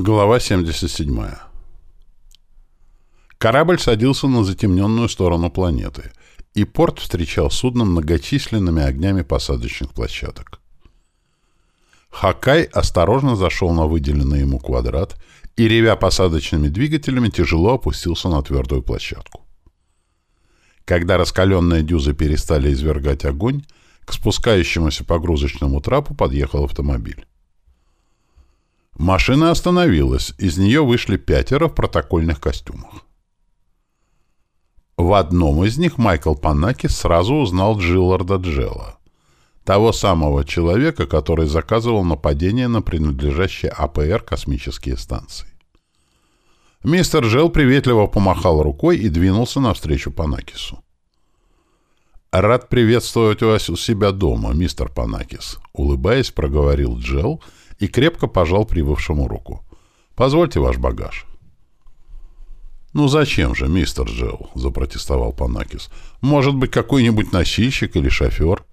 Глава 77. Корабль садился на затемненную сторону планеты, и порт встречал судно многочисленными огнями посадочных площадок. Хакай осторожно зашел на выделенный ему квадрат и, ревя посадочными двигателями, тяжело опустился на твердую площадку. Когда раскаленные дюзы перестали извергать огонь, к спускающемуся погрузочному трапу подъехал автомобиль. Машина остановилась, из нее вышли пятеро в протокольных костюмах. В одном из них Майкл Панаки сразу узнал Джилларда Джелла, того самого человека, который заказывал нападение на принадлежащие АПР космические станции. Мистер Джелл приветливо помахал рукой и двинулся навстречу Панакису. «Рад приветствовать вас у себя дома, мистер Панакис», — улыбаясь, проговорил Джелл и крепко пожал прибывшему руку. «Позвольте ваш багаж». «Ну зачем же, мистер Джелл?» — запротестовал Панакис. «Может быть, какой-нибудь носильщик или шофер?»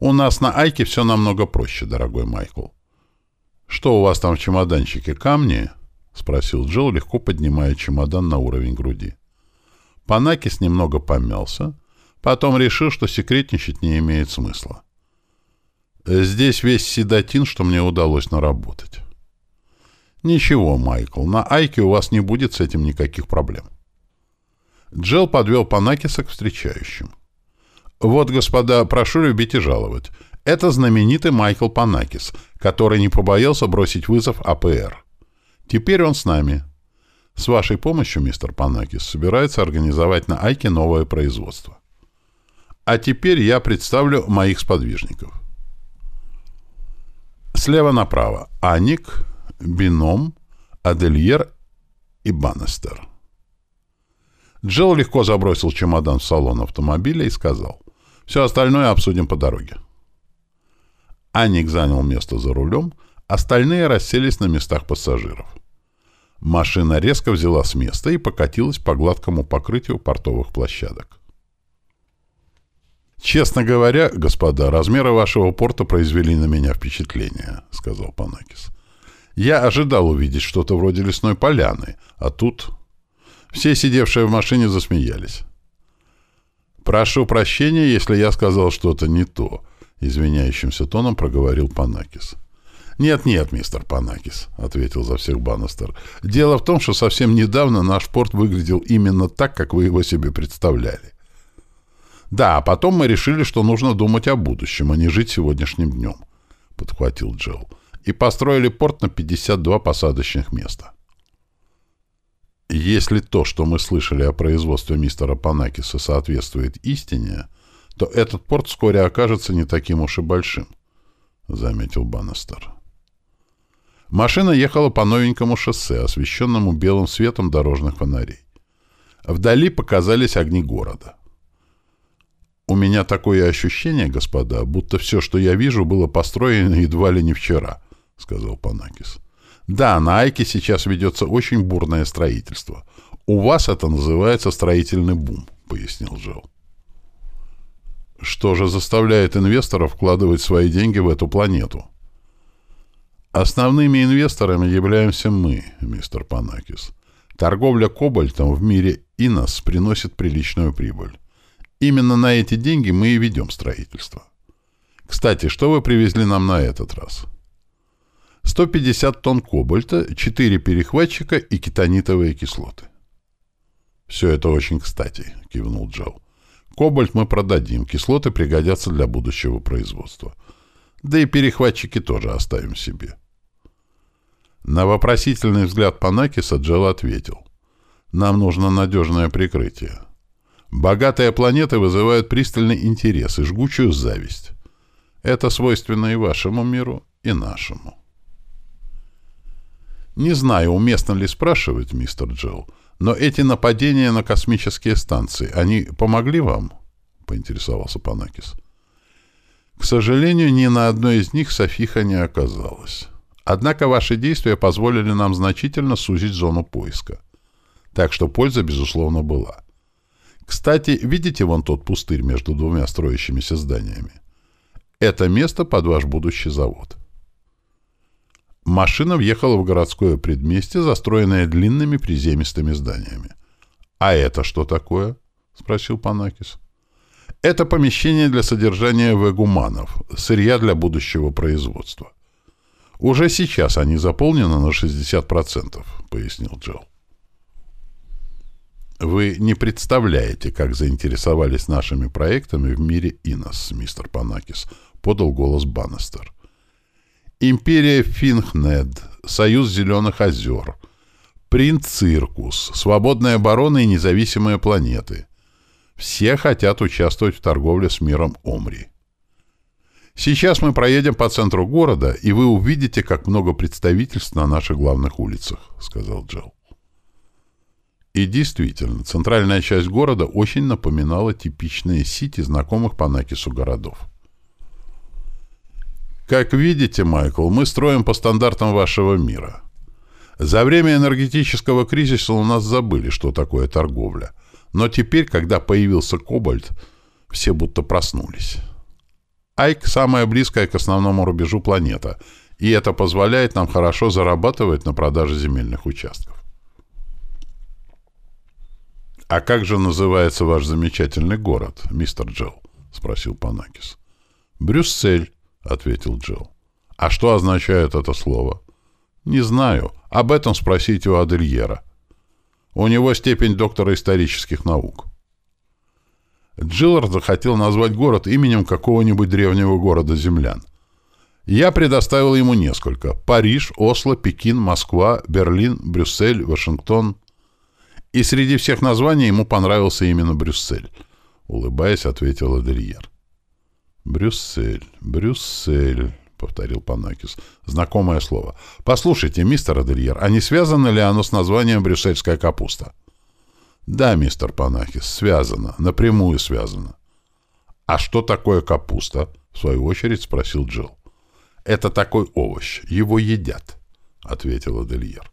«У нас на Айке все намного проще, дорогой Майкл». «Что у вас там в чемоданчике, камни?» — спросил Джилл, легко поднимая чемодан на уровень груди. Панакис немного помялся, потом решил, что секретничать не имеет смысла. Здесь весь седатин, что мне удалось наработать. Ничего, Майкл, на Айке у вас не будет с этим никаких проблем. Джел подвел Панакиса к встречающим. Вот, господа, прошу любить и жаловать. Это знаменитый Майкл Панакис, который не побоялся бросить вызов АПР. Теперь он с нами. С вашей помощью, мистер Панакис, собирается организовать на Айке новое производство. А теперь я представлю моих сподвижников. Слева направо Аник, Бином, Адельер и Баннестер. Джилл легко забросил чемодан в салон автомобиля и сказал, «Все остальное обсудим по дороге». Аник занял место за рулем, остальные расселись на местах пассажиров. Машина резко взяла с места и покатилась по гладкому покрытию портовых площадок. «Честно говоря, господа, размеры вашего порта произвели на меня впечатление», — сказал Панакис. «Я ожидал увидеть что-то вроде лесной поляны, а тут...» Все сидевшие в машине засмеялись. «Прошу прощения, если я сказал что-то не то», — извиняющимся тоном проговорил Панакис. «Нет-нет, мистер Панакис», — ответил за всех Баннестер. «Дело в том, что совсем недавно наш порт выглядел именно так, как вы его себе представляли. Да, а потом мы решили, что нужно думать о будущем, а не жить сегодняшним днем, — подхватил Джилл. И построили порт на 52 посадочных места. Если то, что мы слышали о производстве мистера Панакиса, соответствует истине, то этот порт вскоре окажется не таким уж и большим, — заметил Баннестер. Машина ехала по новенькому шоссе, освещенному белым светом дорожных фонарей. Вдали показались огни города. «У меня такое ощущение, господа, будто все, что я вижу, было построено едва ли не вчера», — сказал Панакис. «Да, на Айке сейчас ведется очень бурное строительство. У вас это называется строительный бум», — пояснил Джел. «Что же заставляет инвесторов вкладывать свои деньги в эту планету?» «Основными инвесторами являемся мы, мистер Панакис. Торговля кобальтом в мире Инос приносит приличную прибыль. Именно на эти деньги мы и ведем строительство. Кстати, что вы привезли нам на этот раз? 150 тонн кобальта, 4 перехватчика и кетонитовые кислоты. «Все это очень кстати», — кивнул Джоу. «Кобальт мы продадим, кислоты пригодятся для будущего производства. Да и перехватчики тоже оставим себе». На вопросительный взгляд Панакиса Джел ответил. «Нам нужно надежное прикрытие. Богатые планеты вызывают пристальный интерес и жгучую зависть. Это свойственно и вашему миру, и нашему. Не знаю, уместно ли спрашивать, мистер Джилл, но эти нападения на космические станции, они помогли вам? Поинтересовался Панакис. К сожалению, ни на одной из них Софиха не оказалась. Однако ваши действия позволили нам значительно сузить зону поиска. Так что польза, безусловно, была. Кстати, видите вон тот пустырь между двумя строящимися зданиями? Это место под ваш будущий завод. Машина въехала в городское предместье, застроенное длинными приземистыми зданиями. «А это что такое?» — спросил Панакис. «Это помещение для содержания вегуманов, сырья для будущего производства. Уже сейчас они заполнены на 60%, — пояснил Джилл. Вы не представляете, как заинтересовались нашими проектами в мире Инос, мистер Панакис, — подал голос Баннестер. Империя Финхнед, Союз Зеленых озер, Принц Циркус, Свободная оборона и независимые планеты. Все хотят участвовать в торговле с миром Омри. Сейчас мы проедем по центру города, и вы увидите, как много представительств на наших главных улицах, — сказал Джилл. И действительно, центральная часть города очень напоминала типичные сити знакомых по Накису городов. Как видите, Майкл, мы строим по стандартам вашего мира. За время энергетического кризиса у нас забыли, что такое торговля. Но теперь, когда появился кобальт, все будто проснулись. Айк — самая близкая к основному рубежу планета, и это позволяет нам хорошо зарабатывать на продаже земельных участков. «А как же называется ваш замечательный город, мистер Джилл?» — спросил Панакис. «Брюссель», — ответил Джилл. «А что означает это слово?» «Не знаю. Об этом спросите у Адельера. У него степень доктора исторических наук». Джиллард захотел назвать город именем какого-нибудь древнего города землян. Я предоставил ему несколько. Париж, Осло, Пекин, Москва, Берлин, Брюссель, Вашингтон. И среди всех названий ему понравился именно Брюссель. Улыбаясь, ответил Адельер. «Брюссель, Брюссель», — повторил Панакис. Знакомое слово. «Послушайте, мистер Адельер, а не связано ли оно с названием брюссельская капуста?» «Да, мистер Панакис, связано, напрямую связано». «А что такое капуста?» — в свою очередь спросил Джилл. «Это такой овощ, его едят», — ответил Адельер.